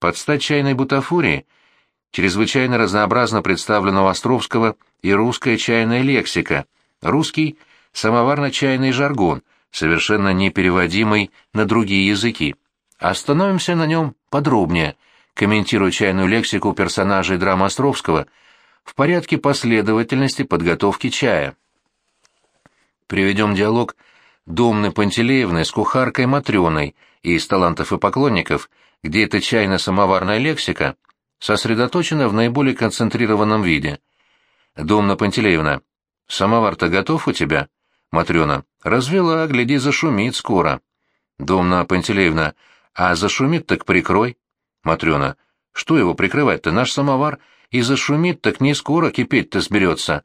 Под стать чайной бутафории чрезвычайно разнообразно представлена у Островского и русская чайная лексика, русский самоварно-чайный жаргон, совершенно непереводимый на другие языки. Остановимся на нем подробнее, комментируя чайную лексику персонажей драмы Островского в порядке последовательности подготовки чая. Приведем диалог Домны Пантелеевны с кухаркой Матрёной из «Талантов и поклонников», где эта чайно-самоварная лексика сосредоточена в наиболее концентрированном виде. Домна Пантелеевна, самовар-то готов у тебя? Матрёна, развела, гляди, зашумит скоро. Домна Пантелеевна, а зашумит так прикрой. Матрёна, что его прикрывать-то, наш самовар, и зашумит так не скоро кипеть-то сберется.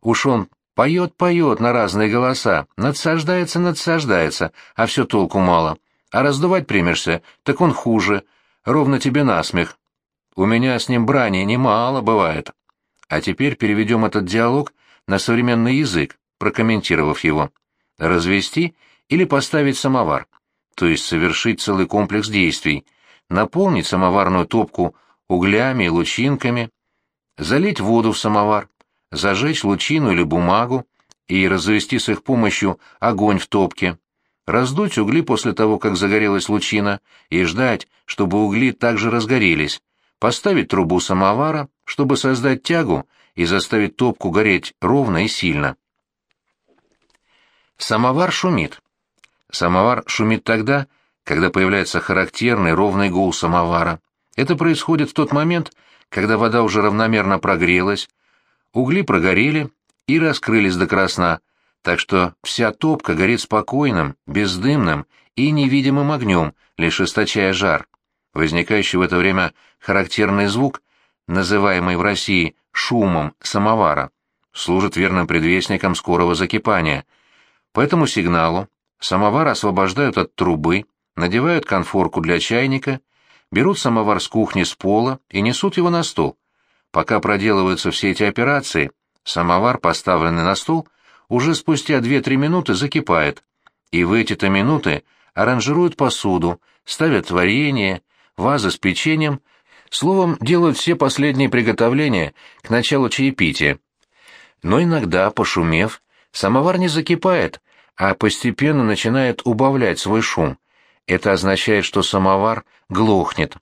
Уж он поет-поет на разные голоса, надсаждается-надсаждается, а все толку мало. А раздувать примешься, так он хуже, ровно тебе насмех. У меня с ним брани немало бывает. А теперь переведем этот диалог на современный язык, прокомментировав его. Развести или поставить самовар, то есть совершить целый комплекс действий, наполнить самоварную топку углями и лучинками, залить воду в самовар, зажечь лучину или бумагу и развести с их помощью огонь в топке, раздуть угли после того, как загорелась лучина, и ждать, чтобы угли также разгорелись, поставить трубу самовара, чтобы создать тягу и заставить топку гореть ровно и сильно. Самовар шумит. Самовар шумит тогда, когда появляется характерный ровный гул самовара. Это происходит в тот момент, когда вода уже равномерно прогрелась, угли прогорели и раскрылись до красна, так что вся топка горит спокойным, бездымным и невидимым огнем, лишь источая жар. Возникающий в это время характерный звук, называемый в России шумом самовара, служит верным предвестником скорого закипания. По этому сигналу самовар освобождают от трубы, надевают конфорку для чайника, берут самовар с кухни с пола и несут его на стол. Пока проделываются все эти операции, самовар, поставленный на стол, уже спустя 2-3 минуты закипает, и в эти-то минуты аранжируют посуду, ставят варенье, вазы с печеньем, словом, делают все последние приготовления к началу чаепития. Но иногда, пошумев, самовар не закипает, а постепенно начинает убавлять свой шум. Это означает, что самовар глохнет.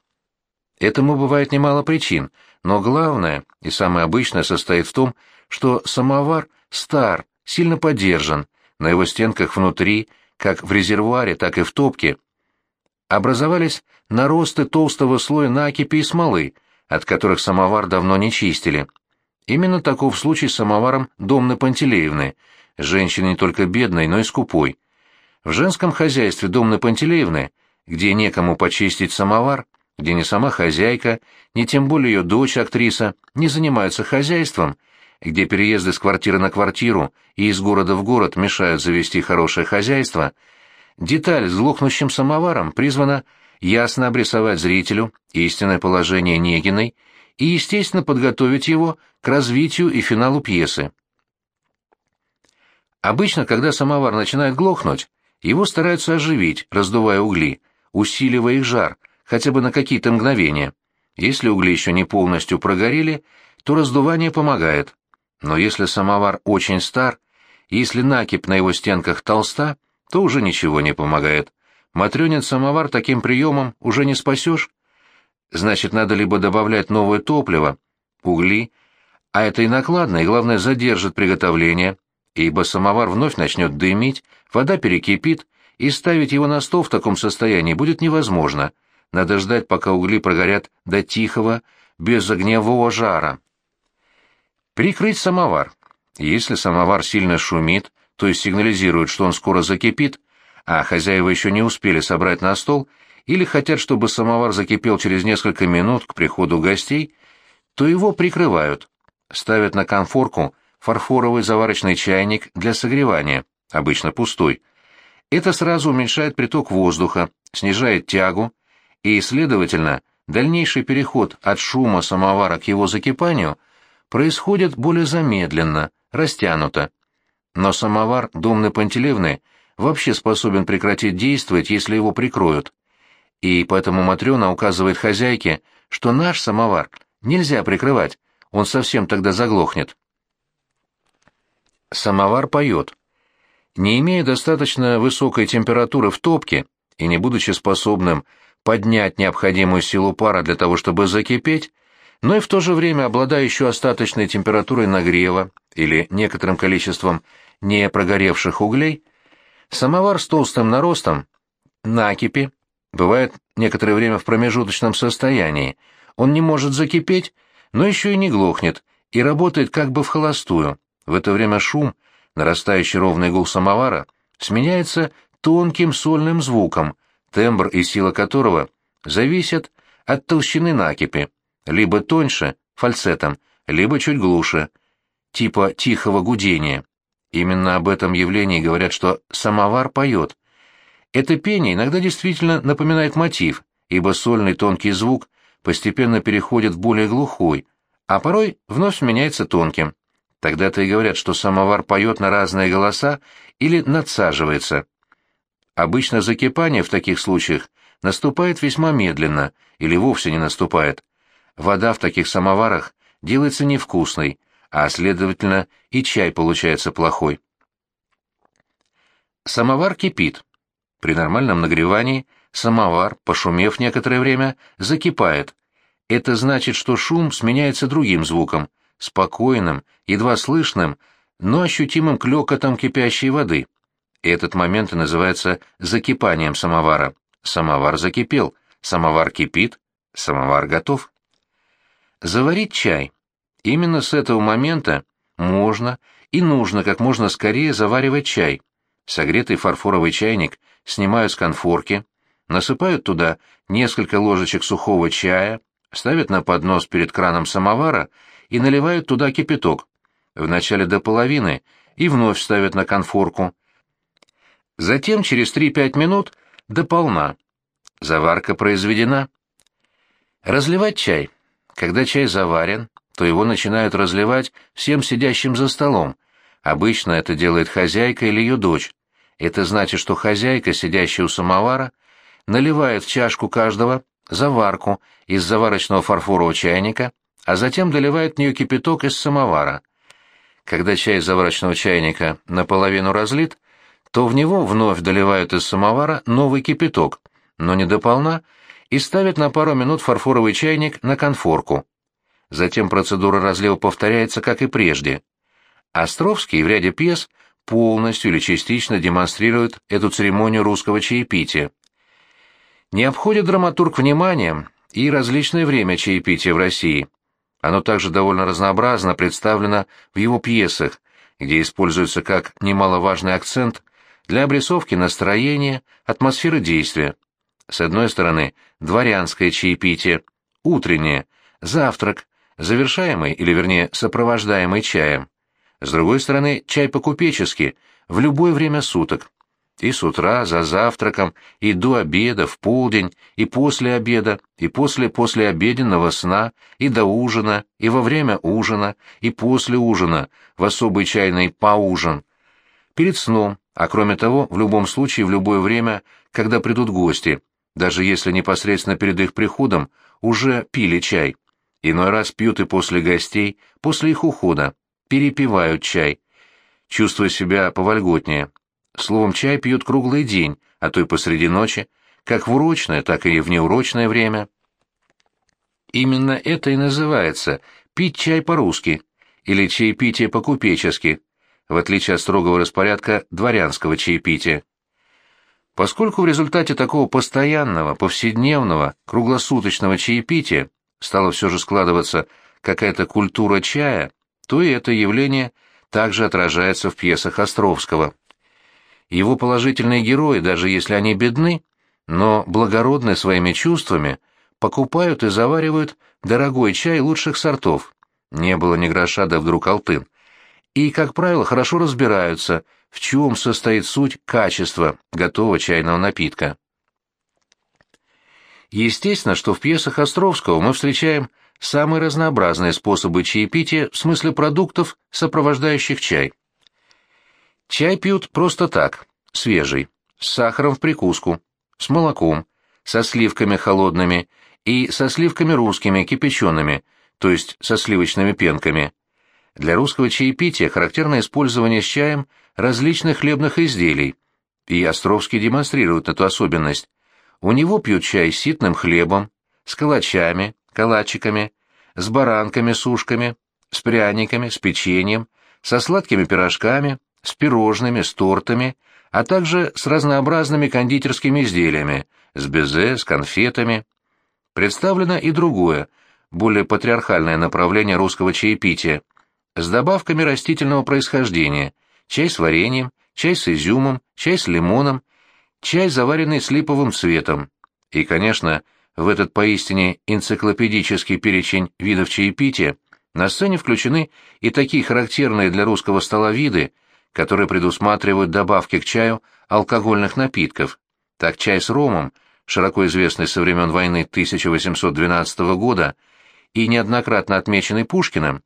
Этому бывает немало причин, но главное и самое обычное состоит в том, что самовар стар, сильно подержан, на его стенках внутри, как в резервуаре, так и в топке, образовались наросты толстого слоя накипи и смолы, от которых самовар давно не чистили. Именно таков случай с самоваром Домны Пантелеевны, женщины не только бедной, но и скупой. В женском хозяйстве Домны Пантелеевны, где некому почистить самовар, где ни сама хозяйка, ни тем более ее дочь, актриса, не занимаются хозяйством, где переезды с квартиры на квартиру и из города в город мешают завести хорошее хозяйство, деталь с глохнущим самоваром призвана ясно обрисовать зрителю истинное положение Негиной и, естественно, подготовить его к развитию и финалу пьесы. Обычно, когда самовар начинает глохнуть, его стараются оживить, раздувая угли, усиливая их жар, хотя бы на какие-то мгновения. Если угли еще не полностью прогорели, то раздувание помогает. Но если самовар очень стар, если накипь на его стенках толста, то уже ничего не помогает. Матрёнин самовар таким приемом уже не спасешь. Значит, надо либо добавлять новое топливо, угли, а это и накладно, и главное задержит приготовление, ибо самовар вновь начнет дымить, вода перекипит, и ставить его на стол в таком состоянии будет невозможно. Надо ждать, пока угли прогорят до тихого, без огневого жара. Прикрыть самовар. Если самовар сильно шумит, то есть сигнализирует, что он скоро закипит, а хозяева еще не успели собрать на стол, или хотят, чтобы самовар закипел через несколько минут к приходу гостей, то его прикрывают. Ставят на конфорку фарфоровый заварочный чайник для согревания, обычно пустой. Это сразу уменьшает приток воздуха, снижает тягу, и, следовательно, дальнейший переход от шума самовара к его закипанию происходит более замедленно, растянуто. Но самовар Домны Пантелеевны вообще способен прекратить действовать, если его прикроют. И поэтому Матрена указывает хозяйке, что наш самовар нельзя прикрывать, он совсем тогда заглохнет. Самовар поет. Не имея достаточно высокой температуры в топке и не будучи способным поднять необходимую силу пара для того, чтобы закипеть, но и в то же время обладая еще остаточной температурой нагрева или некоторым количеством не прогоревших углей, самовар с толстым наростом, накипи, бывает некоторое время в промежуточном состоянии, он не может закипеть, но еще и не глохнет, и работает как бы в холостую. В это время шум, нарастающий ровный гул самовара, сменяется тонким сольным звуком, тембр и сила которого зависят от толщины накипи, либо тоньше, фальцетом, либо чуть глуше, типа тихого гудения. Именно об этом явлении говорят, что самовар поет. Это пение иногда действительно напоминает мотив, ибо сольный тонкий звук постепенно переходит в более глухой, а порой вновь сменяется тонким. Тогда-то и говорят, что самовар поет на разные голоса или надсаживается. Обычно закипание в таких случаях наступает весьма медленно или вовсе не наступает. Вода в таких самоварах делается невкусной, а, следовательно, и чай получается плохой. Самовар кипит. При нормальном нагревании самовар, пошумев некоторое время, закипает. Это значит, что шум сменяется другим звуком, спокойным, едва слышным, но ощутимым клёкотом кипящей воды. Этот момент и называется закипанием самовара. Самовар закипел, самовар кипит, самовар готов. Заварить чай. Именно с этого момента можно и нужно как можно скорее заваривать чай. Согретый фарфоровый чайник снимают с конфорки, насыпают туда несколько ложечек сухого чая, ставят на поднос перед краном самовара и наливают туда кипяток, вначале до половины, и вновь ставят на конфорку. Затем через 3-5 минут до полна. Заварка произведена. Разливать чай. Когда чай заварен, то его начинают разливать всем сидящим за столом. Обычно это делает хозяйка или ее дочь. Это значит, что хозяйка, сидящая у самовара, наливает в чашку каждого заварку из заварочного фарфорового чайника, а затем доливает в нее кипяток из самовара. Когда чай из заварочного чайника наполовину разлит, то в него вновь доливают из самовара новый кипяток, но не дополна, и ставят на пару минут фарфоровый чайник на конфорку. Затем процедура разлива повторяется, как и прежде. Островский в ряде пьес полностью или частично демонстрирует эту церемонию русского чаепития. Не обходит драматург вниманием и различное время чаепития в России. Оно также довольно разнообразно представлено в его пьесах, где используется как немаловажный акцент для обрисовки настроения, атмосферы действия. С одной стороны, дворянское чаепитие, утреннее, завтрак, завершаемый или, вернее, сопровождаемый чаем. С другой стороны, чай по-купечески, в любое время суток. И с утра, за завтраком, и до обеда, в полдень, и после обеда, и после послеобеденного сна, и до ужина, и во время ужина, и после ужина, в особый чайный поужин. Перед сном, а кроме того, в любом случае, в любое время, когда придут гости, даже если непосредственно перед их приходом уже пили чай. Иной раз пьют и после гостей, после их ухода, перепивают чай, чувствуя себя повольготнее. Словом, чай пьют круглый день, а то и посреди ночи, как в урочное, так и в неурочное время. Именно это и называется «пить чай по-русски» или «чаепитие по-купечески», в отличие от строгого распорядка дворянского чаепития. Поскольку в результате такого постоянного, повседневного, круглосуточного чаепития стала все же складываться какая-то культура чая, то и это явление также отражается в пьесах Островского. Его положительные герои, даже если они бедны, но благородны своими чувствами, покупают и заваривают дорогой чай лучших сортов. Не было ни гроша, да вдруг алтын. И, как правило, хорошо разбираются, в чем состоит суть качества готового чайного напитка. Естественно, что в пьесах Островского мы встречаем самые разнообразные способы чаепития в смысле продуктов, сопровождающих чай. Чай пьют просто так, свежий, с сахаром в прикуску, с молоком, со сливками холодными и со сливками русскими, кипячеными, то есть со сливочными пенками. Для русского чаепития характерно использование с чаем различных хлебных изделий, и Островский демонстрирует эту особенность. У него пьют чай с ситным хлебом, с калачами, калачиками, с баранками, сушками, с пряниками, с печеньем, со сладкими пирожками, с пирожными, с тортами, а также с разнообразными кондитерскими изделиями, с безе, с конфетами. Представлено и другое, более патриархальное направление русского чаепития, с добавками растительного происхождения, чай с вареньем, чай с изюмом, чай с лимоном, чай, заваренный с липовым цветом. И, конечно, в этот поистине энциклопедический перечень видов чаепития на сцене включены и такие характерные для русского стола виды, которые предусматривают добавки к чаю алкогольных напитков. Так чай с ромом, широко известный со времен войны 1812 года и неоднократно отмеченный Пушкиным,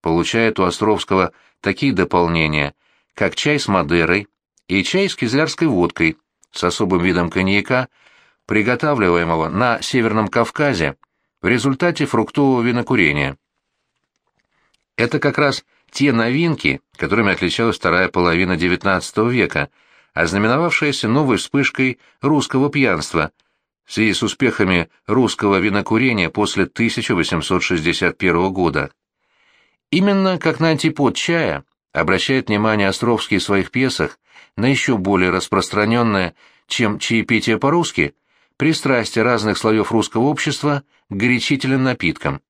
получает у Островского такие дополнения, как чай с Мадерой и чай с кизлярской водкой с особым видом коньяка, приготавливаемого на Северном Кавказе в результате фруктового винокурения. Это как раз те новинки, которыми отличалась вторая половина XIX века, ознаменовавшаяся новой вспышкой русского пьянства в связи с успехами русского винокурения после 1861 года. Именно как на антипод чая обращает внимание Островский в своих пьесах на еще более распространенное, чем чаепитие по-русски, пристрастие разных слоев русского общества к горячительным напиткам.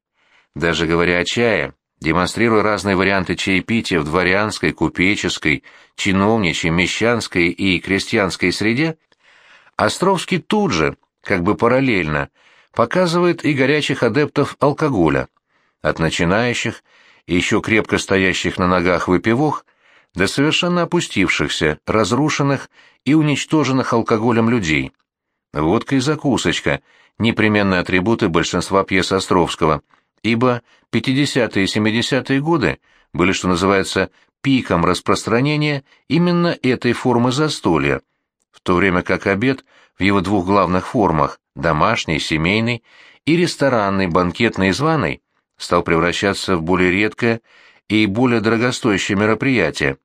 Даже говоря о чае, демонстрируя разные варианты чаепития в дворянской, купеческой, чиновничьей, мещанской и крестьянской среде, Островский тут же, как бы параллельно, показывает и горячих адептов алкоголя, от начинающих, еще крепко стоящих на ногах выпивох, до совершенно опустившихся, разрушенных и уничтоженных алкоголем людей. Водка и закусочка – непременные атрибуты большинства пьес Островского – ибо 50-е и 70-е годы были, что называется, пиком распространения именно этой формы застолья, в то время как обед в его двух главных формах – домашний, семейный и ресторанный, банкетный и званый – стал превращаться в более редкое и более дорогостоящее мероприятие.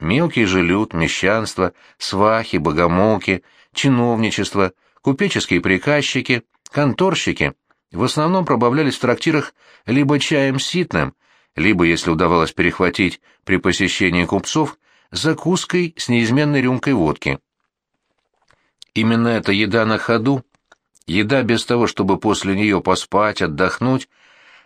Мелкий же люд, мещанство, свахи, богомолки, чиновничество, купеческие приказчики, конторщики в основном пробавлялись в трактирах либо чаем ситным, либо, если удавалось перехватить при посещении купцов, закуской с неизменной рюмкой водки. Именно эта еда на ходу, еда без того, чтобы после нее поспать, отдохнуть,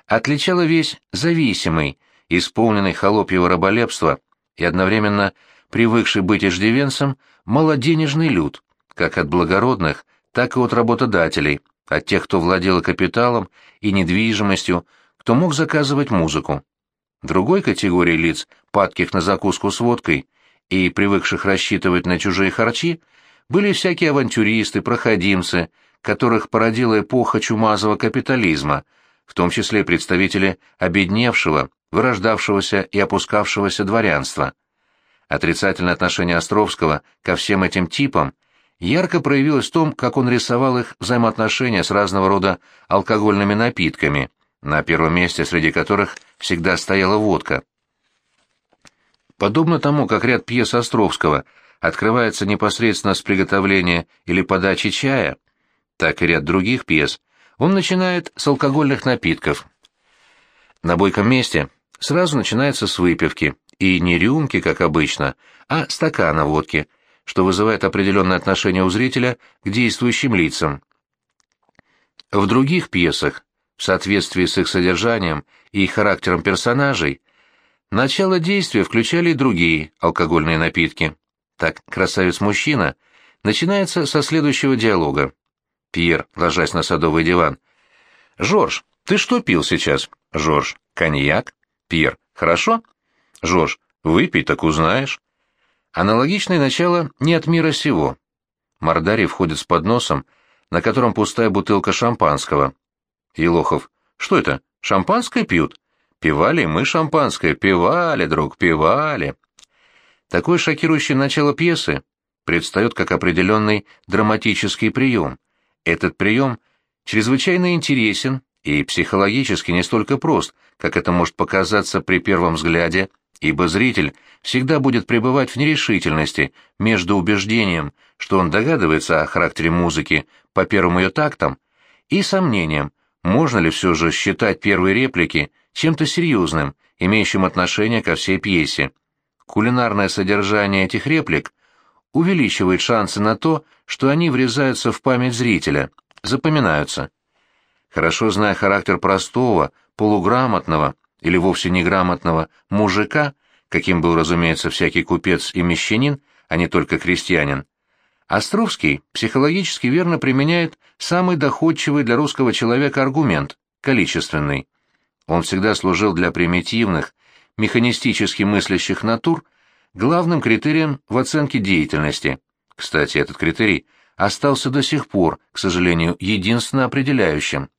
отличала весь зависимый, исполненный холопьего раболепства и одновременно привыкший быть иждивенцем, малоденежный люд, как от благородных, так и от работодателей – от тех, кто владел капиталом и недвижимостью, кто мог заказывать музыку. Другой категории лиц, падких на закуску с водкой и привыкших рассчитывать на чужие харчи, были всякие авантюристы, проходимцы, которых породила эпоха чумазого капитализма, в том числе представители обедневшего, вырождавшегося и опускавшегося дворянства. Отрицательное отношение Островского ко всем этим типам – ярко проявилось в том, как он рисовал их взаимоотношения с разного рода алкогольными напитками, на первом месте среди которых всегда стояла водка. Подобно тому, как ряд пьес Островского открывается непосредственно с приготовления или подачи чая, так и ряд других пьес он начинает с алкогольных напитков. На бойком месте сразу начинается с выпивки, и не рюмки, как обычно, а стакана водки, что вызывает определенное отношение у зрителя к действующим лицам. В других пьесах, в соответствии с их содержанием и характером персонажей, начало действия включали и другие алкогольные напитки. Так «Красавец-мужчина» начинается со следующего диалога. Пьер, ложась на садовый диван. «Жорж, ты что пил сейчас?» «Жорж, коньяк?» «Пьер, хорошо?» «Жорж, выпей, так узнаешь». Аналогичное начало не от мира сего. Мордарий входит с подносом, на котором пустая бутылка шампанского. Елохов. Что это? Шампанское пьют? Пивали мы шампанское, пивали, друг, пивали. Такое шокирующее начало пьесы предстает как определенный драматический прием. Этот прием чрезвычайно интересен и психологически не столько прост, как это может показаться при первом взгляде, ибо зритель всегда будет пребывать в нерешительности между убеждением, что он догадывается о характере музыки по первым ее тактам, и сомнением, можно ли все же считать первые реплики чем-то серьезным, имеющим отношение ко всей пьесе. Кулинарное содержание этих реплик увеличивает шансы на то, что они врезаются в память зрителя, запоминаются. Хорошо зная характер простого, полуграмотного или вовсе неграмотного мужика, каким был, разумеется, всякий купец и мещанин, а не только крестьянин, Островский психологически верно применяет самый доходчивый для русского человека аргумент – количественный. Он всегда служил для примитивных, механистически мыслящих натур главным критерием в оценке деятельности. Кстати, этот критерий остался до сих пор, к сожалению, единственно определяющим.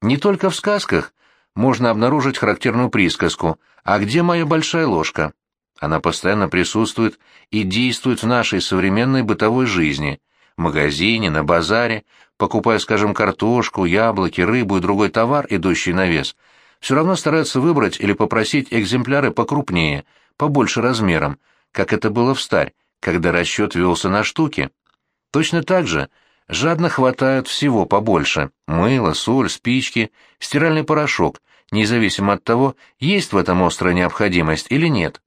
Не только в сказках можно обнаружить характерную присказку «А где моя большая ложка?». Она постоянно присутствует и действует в нашей современной бытовой жизни, в магазине, на базаре, покупая, скажем, картошку, яблоки, рыбу и другой товар, идущий на вес, все равно стараются выбрать или попросить экземпляры покрупнее, побольше размером, как это было в старь, когда расчет велся на штуки. Точно так же жадно хватают всего побольше – мыло, соль, спички, стиральный порошок, независимо от того, есть в этом острая необходимость или нет.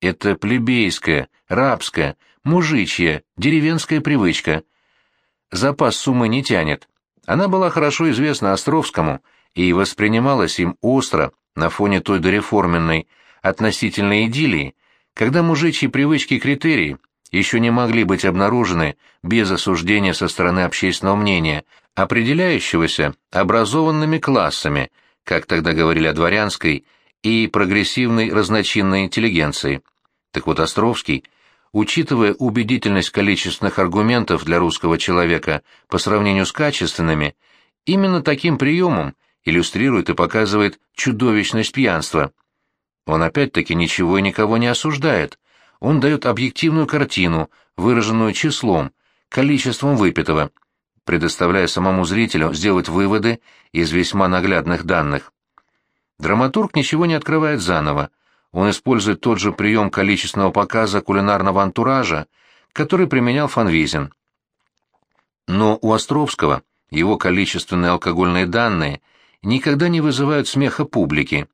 Это плебейская, рабская, мужичья, деревенская привычка. Запас суммы не тянет. Она была хорошо известна Островскому и воспринималась им остро на фоне той дореформенной относительной идиллии, когда мужичьи привычки критерии еще не могли быть обнаружены без осуждения со стороны общественного мнения, определяющегося образованными классами, как тогда говорили о дворянской и прогрессивной разночинной интеллигенции. Так вот, Островский, учитывая убедительность количественных аргументов для русского человека по сравнению с качественными, именно таким приемом иллюстрирует и показывает чудовищность пьянства. Он опять-таки ничего и никого не осуждает. Он дает объективную картину, выраженную числом, количеством выпитого, предоставляя самому зрителю сделать выводы из весьма наглядных данных. Драматург ничего не открывает заново, он использует тот же прием количественного показа кулинарного антуража, который применял Фанвизин. Но у Островского его количественные алкогольные данные никогда не вызывают смеха публики,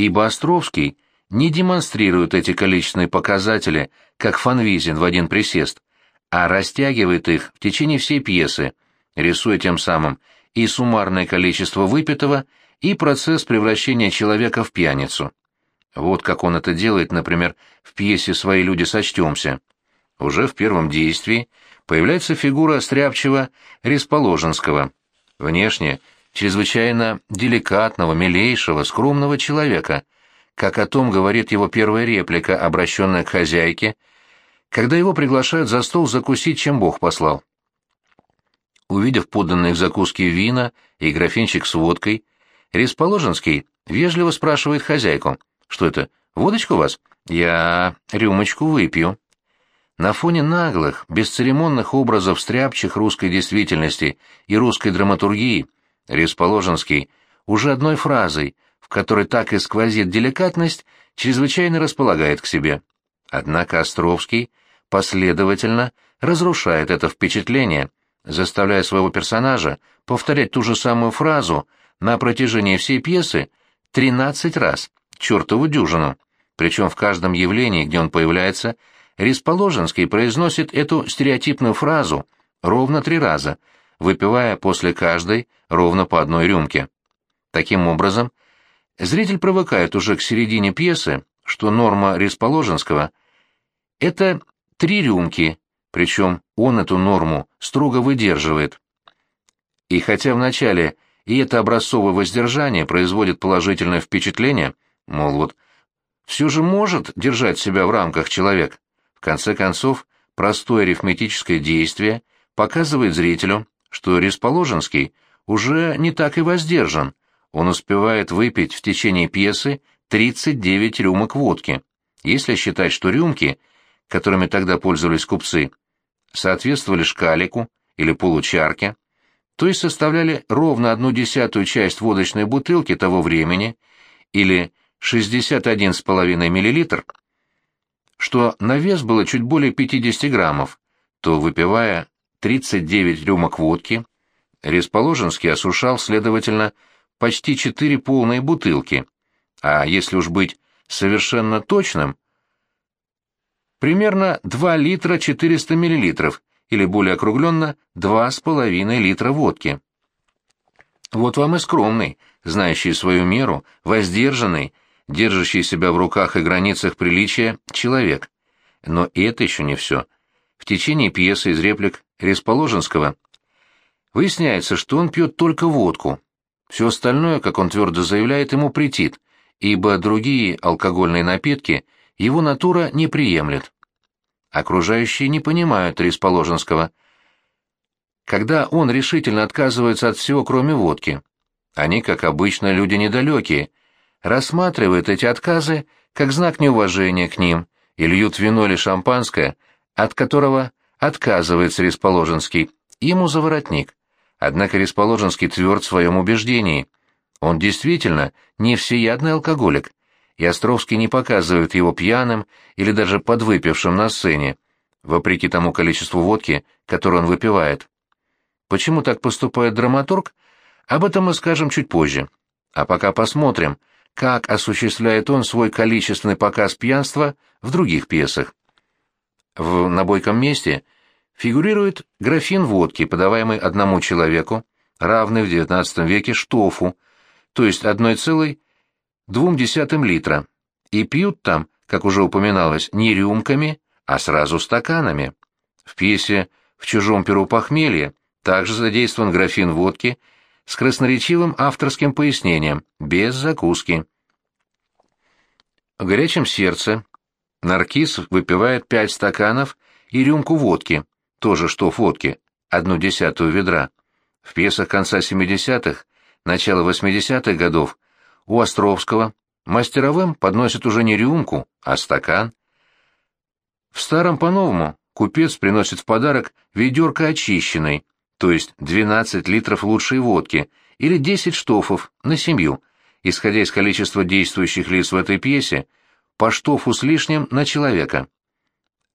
ибо Островский не демонстрирует эти количественные показатели, как Фанвизин в один присест, а растягивает их в течение всей пьесы, рисуя тем самым и суммарное количество выпитого, и процесс превращения человека в пьяницу. Вот как он это делает, например, в пьесе «Свои люди сочтемся». Уже в первом действии появляется фигура стряпчего Ресположенского. Внешне чрезвычайно деликатного, милейшего, скромного человека, как о том говорит его первая реплика, обращенная к хозяйке, когда его приглашают за стол закусить, чем Бог послал. Увидев поданные в закуски вина и графинчик с водкой, Ресположенский вежливо спрашивает хозяйку — что это, водочка у вас? Я рюмочку выпью. На фоне наглых, бесцеремонных образов стряпчих русской действительности и русской драматургии Ресположенский уже одной фразой, в которой так и сквозит деликатность, чрезвычайно располагает к себе. Однако Островский последовательно разрушает это впечатление, заставляя своего персонажа повторять ту же самую фразу на протяжении всей пьесы 13 раз чертову дюжину. Причем в каждом явлении, где он появляется, Рисположенский произносит эту стереотипную фразу ровно три раза, выпивая после каждой ровно по одной рюмке. Таким образом, зритель привыкает уже к середине пьесы, что норма Рисположенского — это три рюмки, причем он эту норму строго выдерживает. И хотя вначале и это образцовое воздержание производит положительное впечатление — Мол, вот, все же может держать себя в рамках человек. В конце концов, простое арифметическое действие показывает зрителю, что Ресположенский уже не так и воздержан. Он успевает выпить в течение пьесы 39 рюмок водки. Если считать, что рюмки, которыми тогда пользовались купцы, соответствовали шкалику или получарке, то есть составляли ровно одну десятую часть водочной бутылки того времени, или 61,5 мл, что на вес было чуть более 50 граммов, то, выпивая 39 рюмок водки, Ресположенский осушал, следовательно, почти 4 полные бутылки, а если уж быть совершенно точным, примерно 2 литра 400 миллилитров, или более округленно 2,5 литра водки. Вот вам и скромный, знающий свою меру, воздержанный, держащий себя в руках и границах приличия человек. Но и это еще не все. В течение пьесы из реплик Ресположенского выясняется, что он пьет только водку. Все остальное, как он твердо заявляет, ему претит, ибо другие алкогольные напитки его натура не приемлет. Окружающие не понимают Ресположенского. Когда он решительно отказывается от всего, кроме водки, они, как обычно, люди недалекие, рассматривают эти отказы как знак неуважения к ним и льют вино или шампанское, от которого отказывается Ресположенский, ему за воротник. Однако Ресположенский тверд в своем убеждении. Он действительно не всеядный алкоголик, и Островский не показывает его пьяным или даже подвыпившим на сцене, вопреки тому количеству водки, которое он выпивает. Почему так поступает драматург, об этом мы скажем чуть позже. А пока посмотрим, как осуществляет он свой количественный показ пьянства в других пьесах. В «Набойком месте» фигурирует графин водки, подаваемый одному человеку, равный в XIX веке штофу, то есть 1,2 литра, и пьют там, как уже упоминалось, не рюмками, а сразу стаканами. В пьесе «В чужом перу похмелье» также задействован графин водки с красноречивым авторским пояснением, без закуски. В горячем сердце Наркиз выпивает пять стаканов и рюмку водки, тоже что водки, одну десятую ведра. В пьесах конца 70-х, начала 80-х годов у Островского мастеровым подносят уже не рюмку, а стакан. В старом по-новому купец приносит в подарок ведерко очищенной, то есть 12 литров лучшей водки или 10 штофов на семью, исходя из количества действующих лиц в этой пьесе, по штофу с лишним на человека.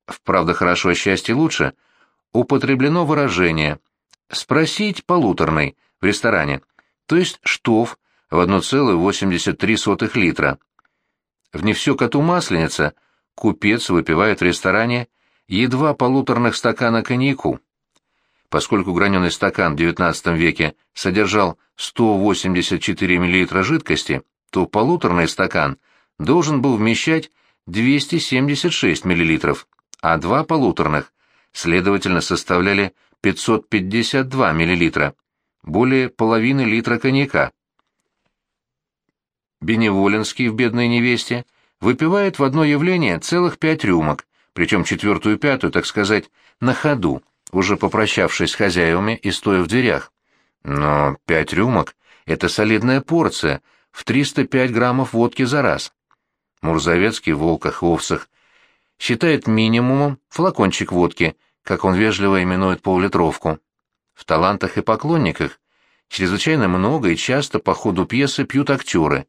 В «Правда хорошо, а счастье лучше» употреблено выражение «спросить полуторный» в ресторане, то есть штоф в 1,83 литра. В «Не все коту масленица» купец выпивает в ресторане едва полуторных стакана коньяку. Поскольку граненый стакан в XIX веке содержал 184 мл жидкости, то полуторный стакан должен был вмещать 276 мл, а два полуторных, следовательно, составляли 552 мл, более половины литра коньяка. Беневолинский в «Бедной невесте» выпивает в одно явление целых пять рюмок, причем четвертую и пятую, так сказать, на ходу, уже попрощавшись с хозяевами и стоя в дверях. Но пять рюмок — это солидная порция, в 305 граммов водки за раз. Мурзовецкий в «Волках-овцах» считает минимумом флакончик водки, как он вежливо именует поллитровку. В «Талантах и поклонниках» чрезвычайно много и часто по ходу пьесы пьют актеры,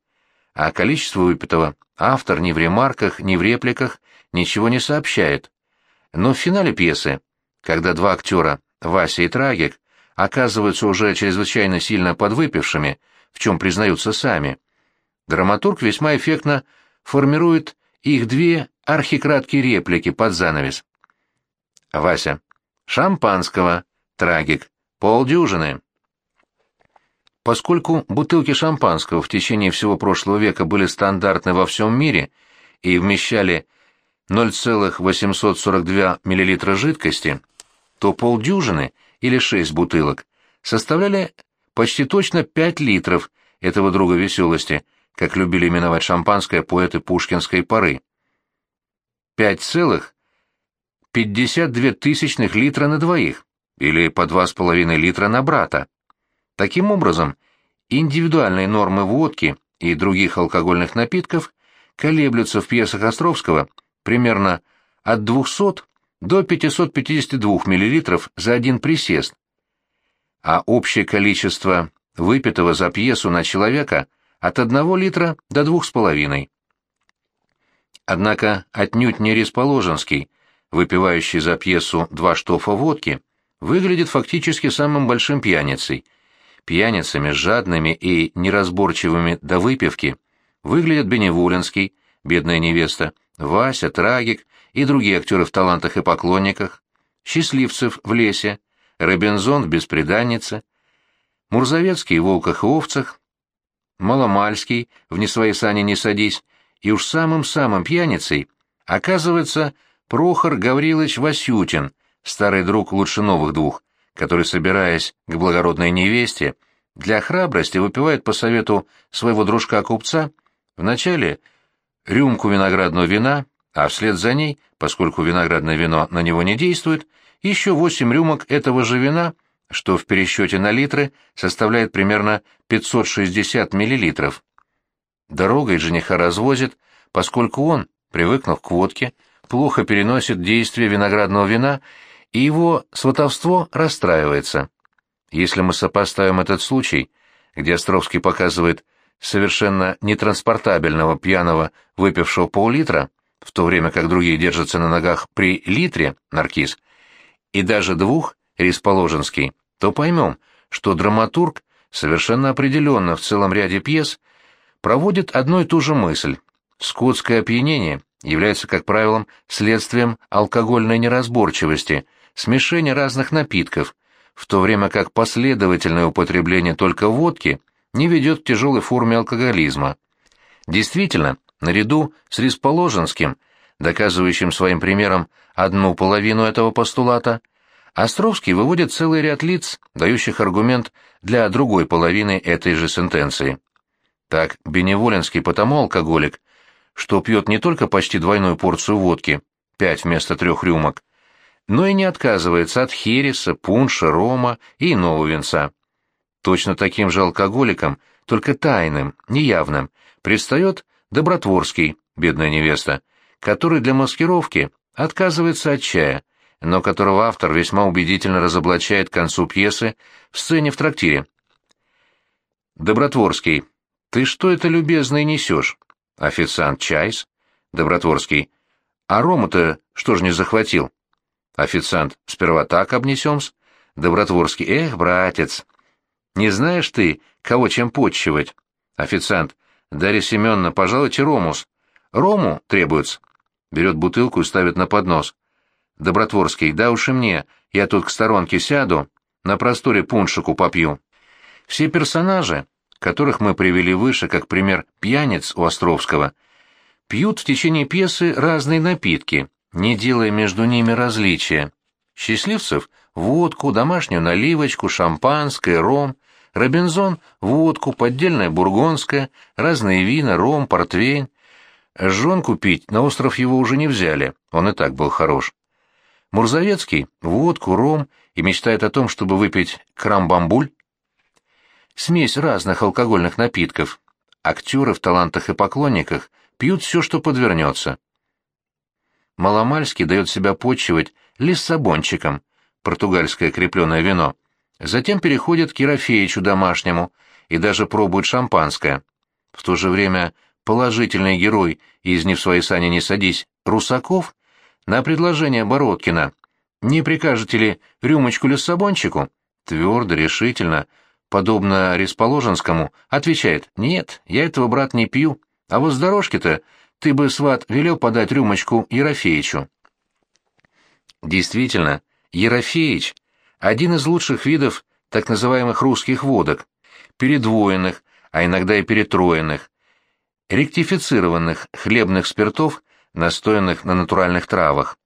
а количество выпитого автор ни в ремарках, ни в репликах ничего не сообщает. Но в финале пьесы, когда два актера, Вася и Трагик, оказываются уже чрезвычайно сильно подвыпившими, в чем признаются сами, драматург весьма эффектно формирует их две архикраткие реплики под занавес. Вася. Шампанского. Трагик. Полдюжины. Поскольку бутылки шампанского в течение всего прошлого века были стандартны во всем мире и вмещали 0,842 мл жидкости, то полдюжины или 6 бутылок составляли почти точно 5 литров этого друга веселости, как любили именовать шампанское поэты пушкинской поры. 5,52 тысячных литра на двоих, или по 2,5 литра на брата. Таким образом, индивидуальные нормы водки и других алкогольных напитков колеблются в пьесах Островского примерно от 200 до 552 мл за один присест. а общее количество выпитого за пьесу на человека от одного литра до двух с половиной. Однако отнюдь не Ресположенский, выпивающий за пьесу два штофа водки, выглядит фактически самым большим пьяницей. Пьяницами жадными и неразборчивыми до выпивки выглядят Беневолинский, бедная невеста, Вася, Трагик и другие актеры в талантах и поклонниках, Счастливцев в лесе, Робинзон в беспреданнице, Мурзовецкий в волках и овцах, Маломальский в «Не своей сани не садись», и уж самым-самым пьяницей оказывается Прохор Гаврилович Васютин, старый друг лучше новых двух, который, собираясь к благородной невесте, для храбрости выпивает по совету своего дружка-купца вначале рюмку виноградного вина, а вслед за ней, поскольку виноградное вино на него не действует, еще восемь рюмок этого же вина, что в пересчете на литры составляет примерно 560 миллилитров. Дорогой жениха развозит, поскольку он, привыкнув к водке, плохо переносит действие виноградного вина, и его сватовство расстраивается. Если мы сопоставим этот случай, где Островский показывает совершенно нетранспортабельного пьяного, выпившего пол-литра, в то время как другие держатся на ногах при литре, наркиз, и даже двух, Рисположенский, то поймем, что драматург совершенно определенно в целом ряде пьес проводит одну и ту же мысль. Скотское опьянение является, как правило, следствием алкогольной неразборчивости, смешения разных напитков, в то время как последовательное употребление только водки не ведет к тяжелой форме алкоголизма. Действительно, наряду с Рисположенским, доказывающим своим примером одну половину этого постулата, Островский выводит целый ряд лиц, дающих аргумент для другой половины этой же сентенции. Так, Беневолинский потому алкоголик, что пьет не только почти двойную порцию водки, пять вместо трех рюмок, но и не отказывается от хереса, пунша, рома и иного винца. Точно таким же алкоголиком, только тайным, неявным, предстает Добротворский, бедная невеста, который для маскировки отказывается от чая, но которого автор весьма убедительно разоблачает к концу пьесы в сцене в трактире. Добротворский. «Ты что это, любезный, несешь?» Официант Чайс. Добротворский. «А рому-то что ж не захватил?» Официант. «Сперва так обнесем-с». Добротворский. «Эх, братец, не знаешь ты, кого чем почивать?» Официант. «Дарья Семеновна, пожалуйте ромус». «Рому требуется». Берет бутылку и ставит на поднос. Добротворский. «Да уж и мне, я тут к сторонке сяду, на просторе пуншику попью». Все персонажи, которых мы привели выше как пример пьяниц у Островского, пьют в течение пьесы разные напитки, не делая между ними различия. Счастливцев — водку, домашнюю наливочку, шампанское, ром, Робинзон — водку, поддельное бургонское, разные вина, ром, портвейн. Жен купить на остров его уже не взяли, он и так был хорош. Мурзовецкий — водку, ром и мечтает о том, чтобы выпить крамбамбуль, смесь разных алкогольных напитков. Актеры в талантах и поклонниках пьют все, что подвернется. Маломальский дает себя почивать лиссабончиком, португальское крепленное вино. Затем переходит к Ерофеичу домашнему и даже пробует шампанское. В то же время положительный герой из «Не в своей сани не садись» Русаков на предложение Бородкина «Не прикажете ли рюмочку лиссабончику?» твердо, решительно, подобно Ресположенскому, отвечает «Нет, я этого, брат, не пью, а вот с дорожки-то ты бы, сват, велел подать рюмочку Ерофеичу». Действительно, Ерофеич – один из лучших видов так называемых русских водок, передвоенных, а иногда и перетроенных, ректифицированных хлебных спиртов, настоянных на натуральных травах.